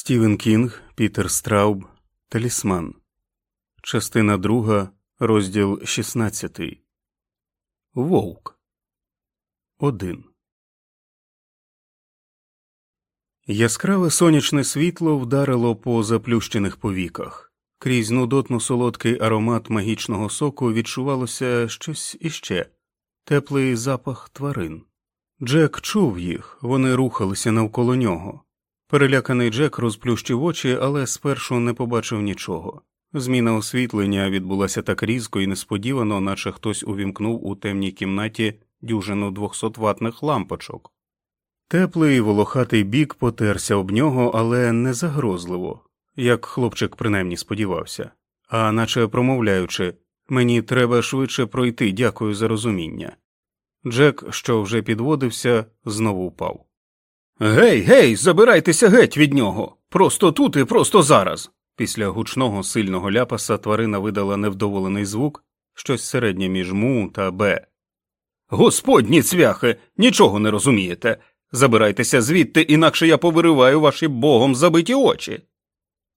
Стівен Кінг, Пітер Страуб, Талісман, Частина друга, розділ 16. Вовк. Один. Яскраве сонячне світло вдарило по заплющених повіках. Крізь нудотно солодкий аромат магічного соку відчувалося щось іще теплий запах тварин. Джек чув їх, вони рухалися навколо нього. Переляканий Джек розплющив очі, але спершу не побачив нічого. Зміна освітлення відбулася так різко і несподівано, наче хтось увімкнув у темній кімнаті дюжину двохсотватних лампочок. Теплий волохатий бік потерся об нього, але не загрозливо, як хлопчик принаймні сподівався, а наче промовляючи мені треба швидше пройти, дякую за розуміння. Джек, що вже підводився, знову впав. Гей, гей, забирайтеся геть від нього. Просто тут і просто зараз. Після гучного сильного ляпаса тварина видала невдоволений звук, щось середнє між му та б. Господні цвяхи, нічого не розумієте. Забирайтеся звідти, інакше я повириваю ваші богом забиті очі.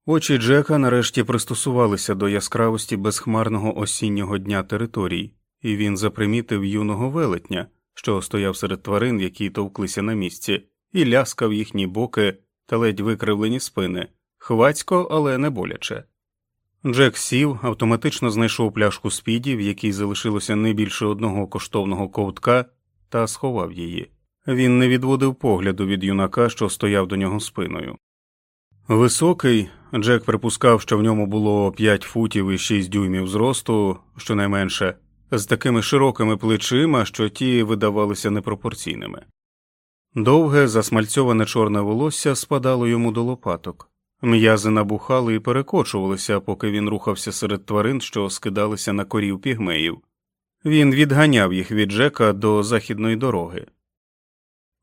Очі Джека нарешті пристосувалися до яскравості безхмарного осіннього дня територій, і він запримітив юного велетня, що стояв серед тварин, які товклися на місці і ляскав їхні боки та ледь викривлені спини, хвацько, але не боляче. Джек сів, автоматично знайшов пляшку спіді, в якій залишилося не більше одного коштовного ковтка, та сховав її. Він не відводив погляду від юнака, що стояв до нього спиною. Високий, Джек припускав, що в ньому було 5 футів і 6 дюймів зросту, щонайменше, з такими широкими плечима, що ті видавалися непропорційними. Довге, засмальцьоване чорне волосся спадало йому до лопаток, м'язи набухали і перекочувалися, поки він рухався серед тварин, що скидалися на корів пігмеїв. Він відганяв їх від Джека до західної дороги.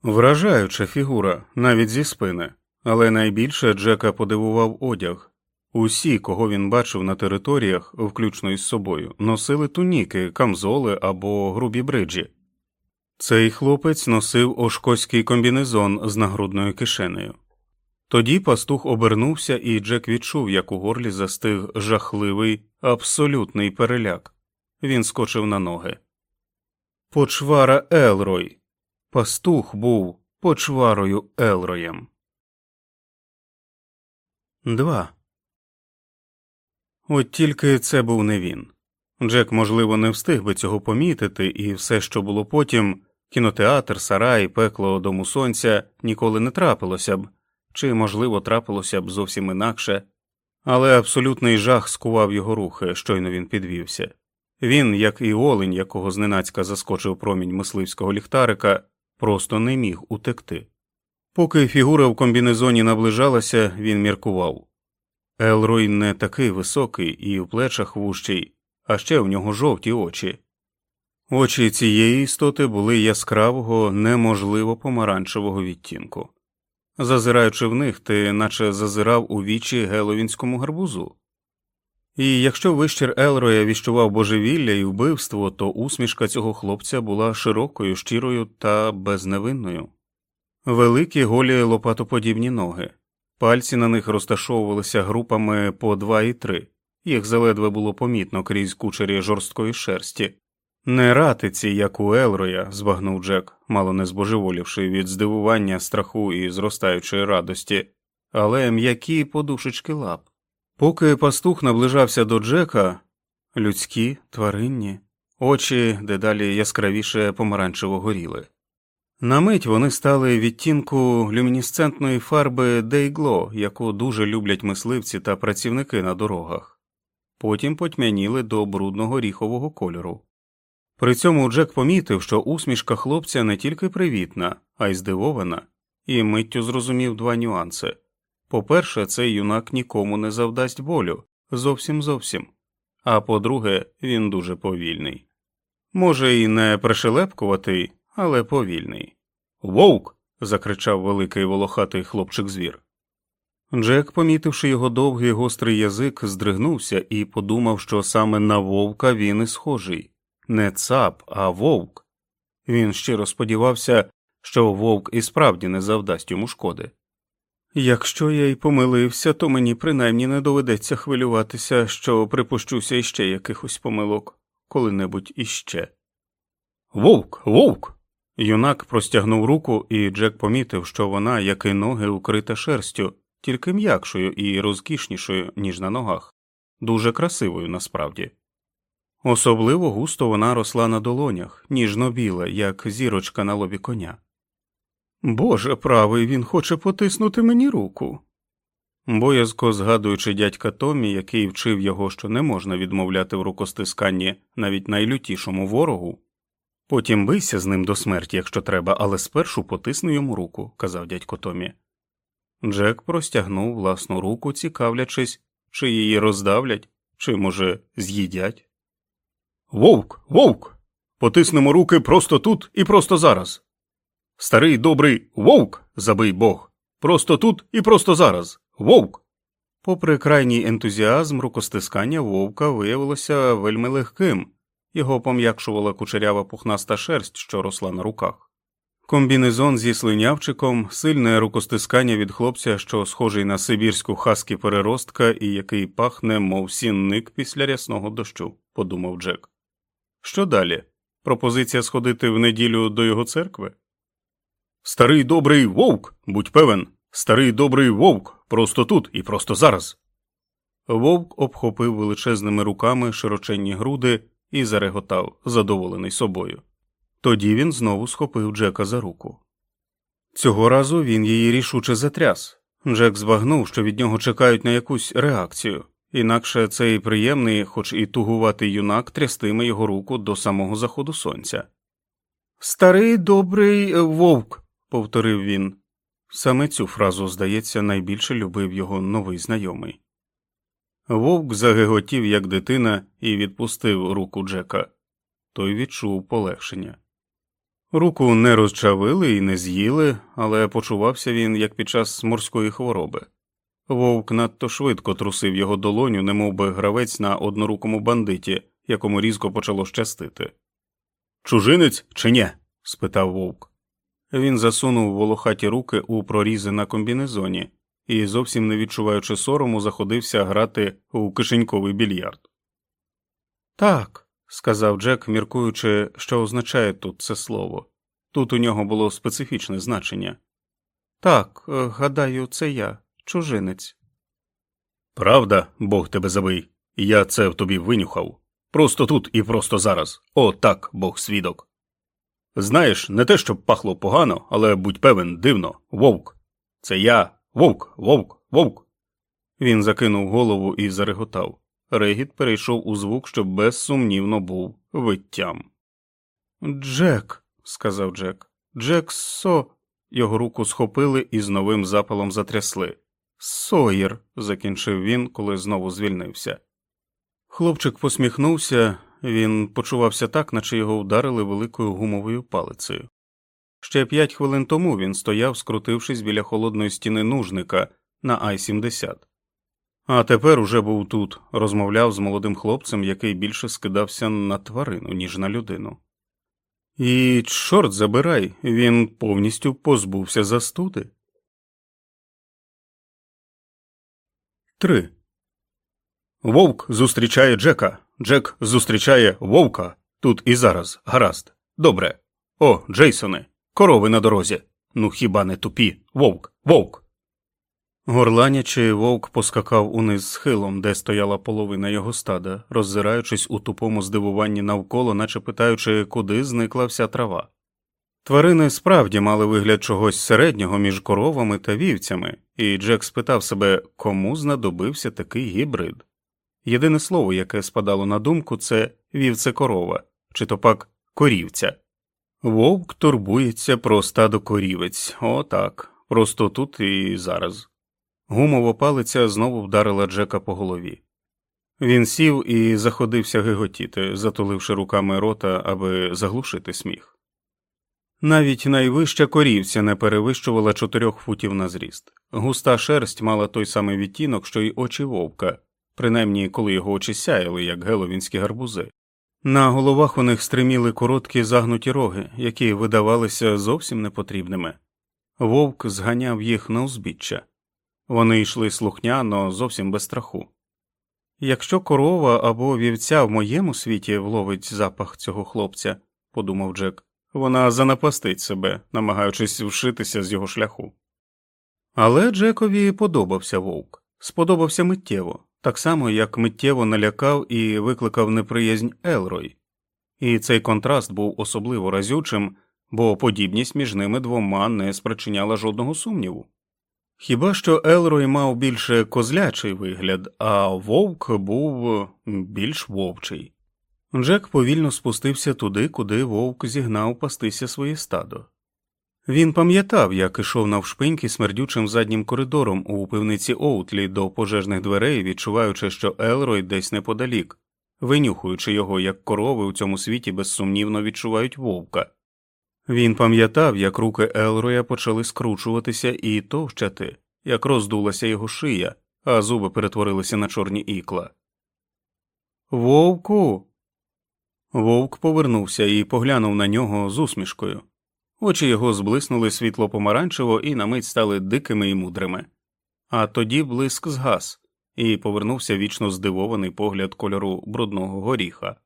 Вражаюча фігура, навіть зі спини, але найбільше Джека подивував одяг. Усі, кого він бачив на територіях, включно із собою, носили туніки, камзоли або грубі бриджі. Цей хлопець носив ошкоський комбінезон з нагрудною кишенею. Тоді пастух обернувся, і Джек відчув, як у горлі застиг жахливий, абсолютний переляк. Він скочив на ноги. Почвара Елрой. Пастух був почварою Елроєм. Два. От тільки це був не він. Джек, можливо, не встиг би цього помітити, і все, що було потім. Кінотеатр, сарай, пекло дому сонця ніколи не трапилося б, чи, можливо, трапилося б зовсім інакше, але абсолютний жах скував його рухи, щойно він підвівся. Він, як і олень, якого зненацька заскочив промінь мисливського ліхтарика, просто не міг утекти. Поки фігура в комбінезоні наближалася, він міркував. Елрой не такий високий і в плечах вущий, а ще в нього жовті очі. Очі цієї істоти були яскравого, неможливо помаранчевого відтінку. Зазираючи в них, ти наче зазирав у вічі геловінському гарбузу. І якщо вищір Елроя віщував божевілля і вбивство, то усмішка цього хлопця була широкою, щирою та безневинною. Великі голі лопатоподібні ноги, пальці на них розташовувалися групами по два і три, їх заледве було помітно крізь кучері жорсткої шерсті. Не ратиці, як у Елроя, збагнув Джек, мало не збожеволівши від здивування, страху і зростаючої радості, але м'які подушечки лап. Поки пастух наближався до Джека, людські, тваринні, очі дедалі яскравіше помаранчево горіли. На мить вони стали відтінку люмінесцентної фарби Дейгло, яку дуже люблять мисливці та працівники на дорогах, потім потьмяніли до брудного ріхового кольору. При цьому Джек помітив, що усмішка хлопця не тільки привітна, а й здивована, і миттю зрозумів два нюанси по перше, цей юнак нікому не завдасть болю, зовсім зовсім, а по друге, він дуже повільний. Може, і не пришелепкуватий, але повільний. Вовк. закричав великий волохатий хлопчик звір. Джек, помітивши його довгий гострий язик, здригнувся і подумав, що саме на вовка він і схожий не цап, а вовк. Він щиро сподівався, що вовк і справді не завдасть йому шкоди. Якщо я й помилився, то мені принаймні не доведеться хвилюватися, що припущуся іще якихось помилок, коли-небудь іще. Вовк, вовк. Юнак простягнув руку, і Джек помітив, що вона, як і ноги, укрита шерстю, тільки м'якшою і розкішнішою, ніж на ногах, дуже красивою насправді. Особливо густо вона росла на долонях, ніжно біла, як зірочка на лобі коня. Боже правий, він хоче потиснути мені руку. Боязко згадуючи дядька Томі, який вчив його, що не можна відмовляти в рукостисканні навіть найлютішому ворогу. Потім бийся з ним до смерті, якщо треба, але спершу потисни йому руку, казав дядько Томі. Джек простягнув власну руку, цікавлячись, чи її роздавлять, чи, може, з'їдять. Вовк, вовк. Потиснемо руки просто тут і просто зараз. Старий добрий вовк, забий Бог, просто тут і просто зараз. Вовк. Попри крайній ентузіазм, рукостискання вовка виявилося вельми легким, його пом'якшувала кучерява пухнаста шерсть, що росла на руках. Комбінезон зі слинявчиком, сильне рукостискання від хлопця, що схожий на сибірську хаскі переростка і який пахне, мов сінник після рясного дощу, подумав Джек. Що далі? Пропозиція сходити в неділю до його церкви? Старий добрий вовк, будь певен, старий добрий вовк, просто тут і просто зараз. Вовк обхопив величезними руками широченні груди і зареготав, задоволений собою. Тоді він знову схопив Джека за руку. Цього разу він її рішуче затряс. Джек збагнув, що від нього чекають на якусь реакцію, інакше цей приємний, хоч і тугуватий юнак трястиме його руку до самого заходу сонця. Старий добрий вовк, повторив він. Саме цю фразу, здається, найбільше любив його новий знайомий. Вовк загиготів, як дитина, і відпустив руку Джека. Той відчув полегшення. Руку не розчавили і не з'їли, але почувався він як під час морської хвороби. Вовк надто швидко трусив його долоню, немов би гравець на однорукому бандиті, якому різко почало щастити. Чужинець чи ні? спитав вовк. Він засунув волохаті руки у прорізи на комбінезоні і, зовсім не відчуваючи сорому, заходився грати у кишеньковий більярд. Так, сказав Джек, міркуючи, що означає тут це слово. Тут у нього було специфічне значення. Так, е, гадаю, це я, чужинець. Правда, Бог тебе забий. Я це в тобі винюхав. Просто тут і просто зараз. О, так, Бог свідок. Знаєш, не те, щоб пахло погано, але будь певен, дивно, вовк. Це я, вовк, вовк, вовк. Він закинув голову і зареготав. Регіт перейшов у звук, що безсумнівно був виттям. Джек, сказав Джек. Джек со. Його руку схопили і з новим запалом затрясли. Сойер, закінчив він, коли знову звільнився. Хлопчик посміхнувся, він почувався так, наче його вдарили великою гумовою палицею. Ще п'ять хвилин тому він стояв, скрутившись біля холодної стіни нужника на Ай 70 а тепер уже був тут, розмовляв з молодим хлопцем, який більше скидався на тварину, ніж на людину. І, чорт забирай, він повністю позбувся застуди. 3. Вовк зустрічає Джека. Джек зустрічає вовка тут і зараз. Гаразд. Добре. О, Джейсоне, корови на дорозі. Ну хіба не тупі? Вовк, вовк. Горланячи, вовк поскакав униз схилом, де стояла половина його стада, роззираючись у тупому здивуванні навколо, наче питаючи, куди зникла вся трава. Тварини справді мали вигляд чогось середнього між коровами та вівцями, і Джек спитав себе, кому знадобився такий гібрид. Єдине слово, яке спадало на думку, це вівце корова, чи то пак корівця. Вовк турбується про стадо корівець, о так, просто тут і зараз. Гумова палиця знову вдарила Джека по голові. Він сів і заходився гиготіти, затуливши руками рота, аби заглушити сміх. Навіть найвища корівця не перевищувала чотирьох футів на зріст. Густа шерсть мала той самий відтінок, що й очі вовка, принаймні коли його очі сяяли, як геловінські гарбузи. На головах у них стриміли короткі загнуті роги, які видавалися зовсім непотрібними. Вовк зганяв їх на узбіччя Вони йшли слухняно, зовсім без страху. Якщо корова або вівця в моєму світі вловить запах цього хлопця, подумав Джек, вона занапастить себе, намагаючись вшитися з його шляху. Але Джекові подобався вовк, сподобався миттєво, так само як миттєво налякав і викликав неприязнь Елрой, і цей контраст був особливо разючим, бо подібність між ними двома не спричиняла жодного сумніву. Хіба що Елрой мав більше козлячий вигляд, а вовк був більш вовчий. Джек повільно спустився туди, куди вовк зігнав пастися своє стадо. Він пам'ятав, як ішов навшпиньки смердючим заднім коридором у пивниці Оутлі до пожежних дверей, відчуваючи, що Елрой десь неподалік, винюхуючи його, як корови у цьому світі безсумнівно відчувають вовка. Він пам'ятав, як руки Елроя почали скручуватися і товщати, як роздулася його шия, а зуби перетворилися на чорні ікла. Вовку. Вовк повернувся і поглянув на нього з усмішкою. Очі його зблиснули світло помаранчево і на мить стали дикими і мудрими. А тоді блиск згас, і повернувся вічно здивований погляд кольору брудного горіха.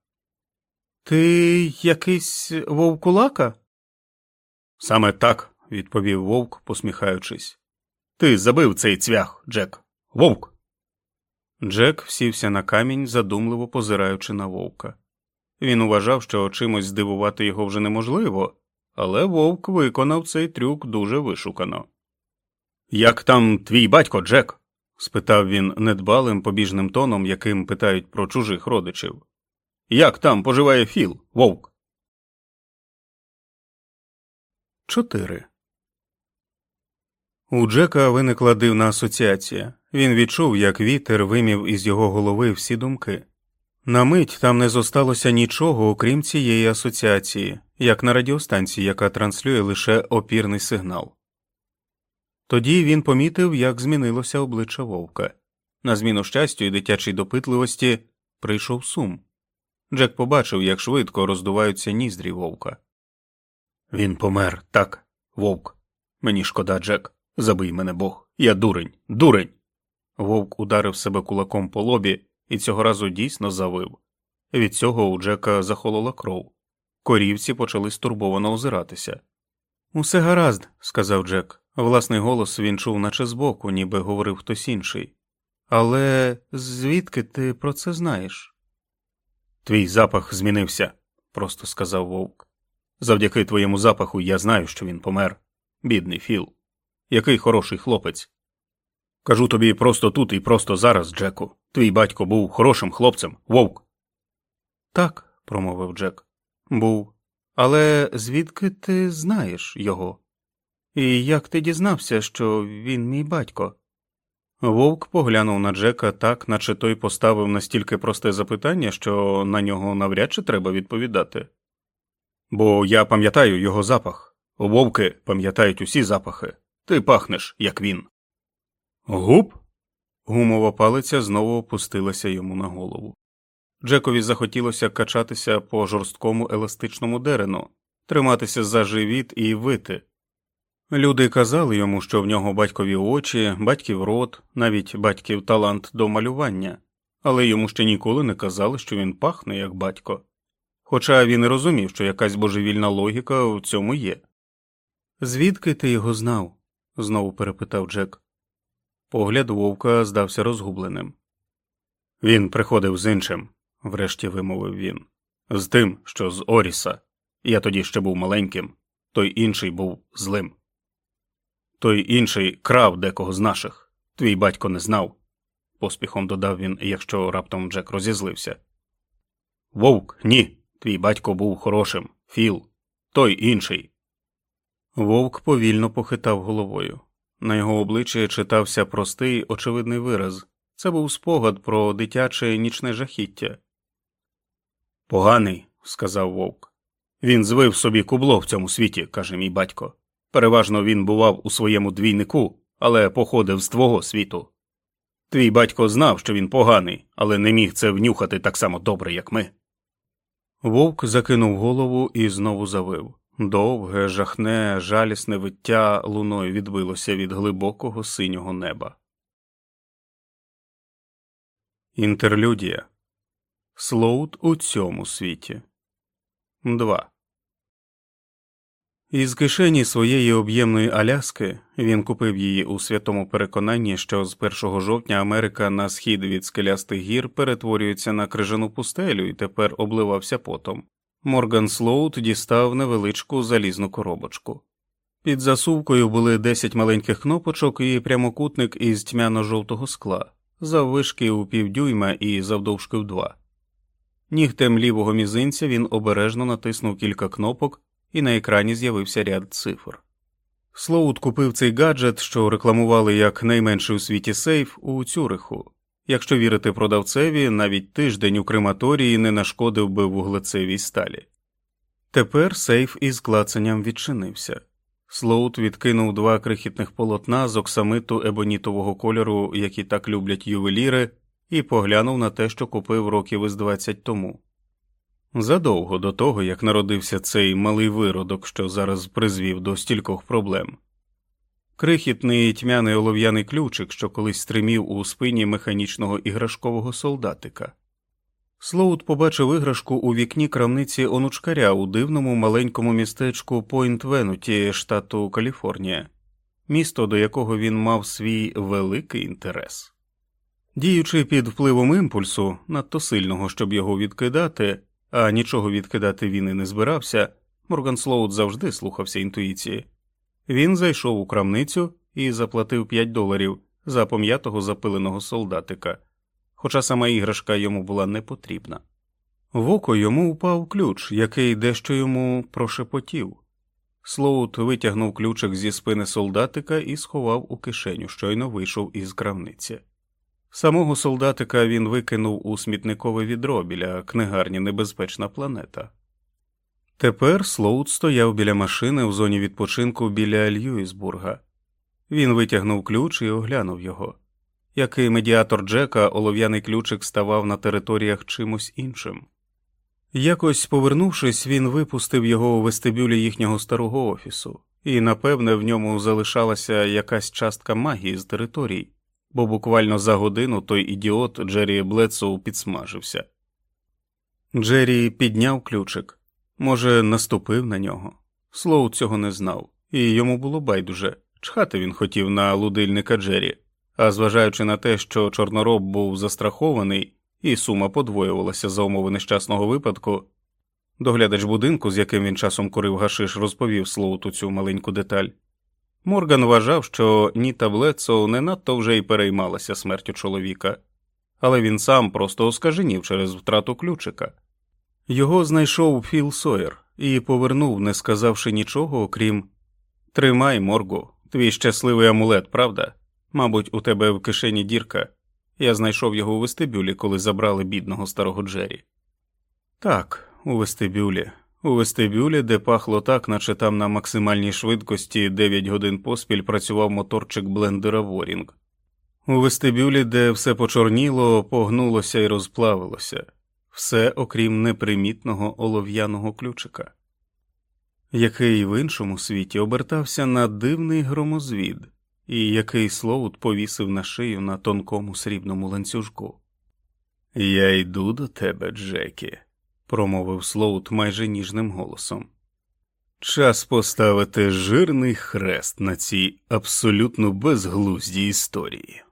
Ти якийсь вовкулака? Саме так, відповів вовк, посміхаючись. Ти забив цей цвях, Джек. Вовк. Джек сівся на камінь, задумливо позираючи на вовка. Він вважав, що чимось здивувати його вже неможливо, але вовк виконав цей трюк дуже вишукано. Як там твій батько, Джек? спитав він недбалим побіжним тоном, яким питають про чужих родичів. Як там поживає Філ, вовк? 4. У Джека виникла дивна асоціація. Він відчув, як вітер вимів із його голови всі думки. На мить там не зосталося нічого, окрім цієї асоціації, як на радіостанції, яка транслює лише опірний сигнал. Тоді він помітив, як змінилося обличчя вовка. На зміну щастю і дитячій допитливості прийшов сум. Джек побачив, як швидко роздуваються ніздрі вовка. Він помер, так, вовк. Мені шкода, Джек. Забий мене Бог. Я дурень, дурень. Вовк ударив себе кулаком по лобі і цього разу дійсно завив. Від цього у Джека захолола кров. Корівці почали стурбовано озиратися. Усе гаразд, сказав Джек. Власний голос він чув, наче збоку, ніби говорив хтось інший. Але звідки ти про це знаєш? Твій запах змінився, просто сказав вовк. Завдяки твоєму запаху я знаю, що він помер. Бідний Філ. Який хороший хлопець. Кажу тобі просто тут і просто зараз, Джеку. Твій батько був хорошим хлопцем, вовк. Так, промовив Джек. Був. Але звідки ти знаєш його? І як ти дізнався, що він мій батько? Вовк поглянув на Джека так, наче той поставив настільки просте запитання, що на нього навряд чи треба відповідати. Бо я пам'ятаю його запах. Вовки пам'ятають усі запахи. Ти пахнеш, як він. Губ? Гумова палиця знову опустилася йому на голову. Джекові захотілося качатися по жорсткому еластичному дерену, триматися за живіт і вити. Люди казали йому, що в нього батькові очі, батьків рот, навіть батьків талант до малювання, але йому ще ніколи не казали, що він пахне як батько. Хоча він і розумів, що якась божевільна логіка в цьому є. Звідки ти його знав? знову перепитав Джек. Погляд вовка здався розгубленим. Він приходив з іншим, врешті вимовив він, з тим, що з Оріса. Я тоді ще був маленьким, той інший був злим. Той інший крав декого з наших. Твій батько не знав, поспіхом додав він, якщо раптом Джек розізлився. Вовк, ні. Твій батько був хорошим, Філ, той інший. Вовк повільно похитав головою. На його обличчі читався простий, очевидний вираз це був спогад про дитяче нічне жахіття. Поганий, сказав вовк. Він звив собі кубло в цьому світі, каже мій батько. Переважно він бував у своєму двійнику, але походив з твого світу. Твій батько знав, що він поганий, але не міг це внюхати так само добре, як ми. Вовк закинув голову і знову завив. Довге, жахне, жалісне виття луною відбилося від глибокого синього неба. Інтерлюдія Слоут у цьому світі. 2. Із кишені своєї об'ємної Аляски він купив її у святому переконанні, що з 1 жовтня Америка на схід від скелястих гір перетворюється на крижану пустелю і тепер обливався потом. Морган Слоут дістав невеличку залізну коробочку. Під засувкою були 10 маленьких кнопочок і прямокутник із тьмяно-жовтого скла, заввишки у півдюйма і завдовжки в два. Нігтем лівого мізинця він обережно натиснув кілька кнопок, і на екрані з'явився ряд цифр. Слоут купив цей гаджет, що рекламували як найменший у світі сейф у Цюриху. Якщо вірити продавцеві, навіть тиждень у крематорії не нашкодив би вуглецевій сталі. Тепер сейф із клацанням відчинився. Слоут відкинув два крихітних полотна з оксамиту ебонітового кольору, які так люблять ювеліри, і поглянув на те, що купив років із двадцять тому. Задовго до того, як народився цей малий виродок, що зараз призвів до стількох проблем. Крихітний тьмяний олов'яний ключик, що колись стримів у спині механічного іграшкового солдатика. Слоут побачив іграшку у вікні крамниці онучкаря у дивному маленькому містечку Пойнт Венуті, штату Каліфорнія, місто, до якого він мав свій великий інтерес. Діючи під впливом імпульсу, надто сильного, щоб його відкидати, а нічого відкидати він і не збирався, Морган Слоут завжди слухався інтуїції. Він зайшов у крамницю і заплатив 5 доларів за пом'ятого запиленого солдатика, хоча сама іграшка йому була не потрібна. В око йому упав ключ, який дещо йому прошепотів. Слоут витягнув ключик зі спини солдатика і сховав у кишеню, щойно вийшов із крамниці. Самого солдатика він викинув у смітникове відро біля книгарні Небезпечна планета. Тепер Слоут стояв біля машини в зоні відпочинку біля Льюісбурга. Він витягнув ключ і оглянув його. Як і медіатор Джека, олов'яний ключик ставав на територіях чимось іншим. Якось повернувшись, він випустив його у вестибюлі їхнього старого офісу, і, напевне, в ньому залишалася якась частка магії з територій, бо буквально за годину той ідіот Джері Блетсоу підсмажився. Джері підняв ключик. Може, наступив на нього. Слоу цього не знав, і йому було байдуже чхати він хотів на лудильника Джері, а зважаючи на те, що чорнороб був застрахований, і сума подвоювалася за умови нещасного випадку, доглядач будинку, з яким він часом курив гашиш, розповів Слоуту цю маленьку деталь. Морган вважав, що Ніта Блецоу не надто вже й переймалася смертю чоловіка, але він сам просто оскаженів через втрату ключика. Його знайшов Філ Сойер і повернув, не сказавши нічого, окрім Тримай, моргу, твій щасливий амулет, правда? Мабуть, у тебе в кишені дірка. Я знайшов його у вестибюлі, коли забрали бідного старого Джері. Так, у вестибюлі, у вестибюлі, де пахло так, наче там на максимальній швидкості 9 годин поспіль працював моторчик блендера Ворінг. У вестибюлі, де все почорніло, погнулося і розплавилося все окрім непримітного олов'яного ключика, який в іншому світі обертався на дивний громозвід, і який Слоут повісив на шию на тонкому срібному ланцюжку. Я йду до тебе, Джекі, промовив Слоут майже ніжним голосом. Час поставити жирний хрест на цій абсолютно безглуздій історії.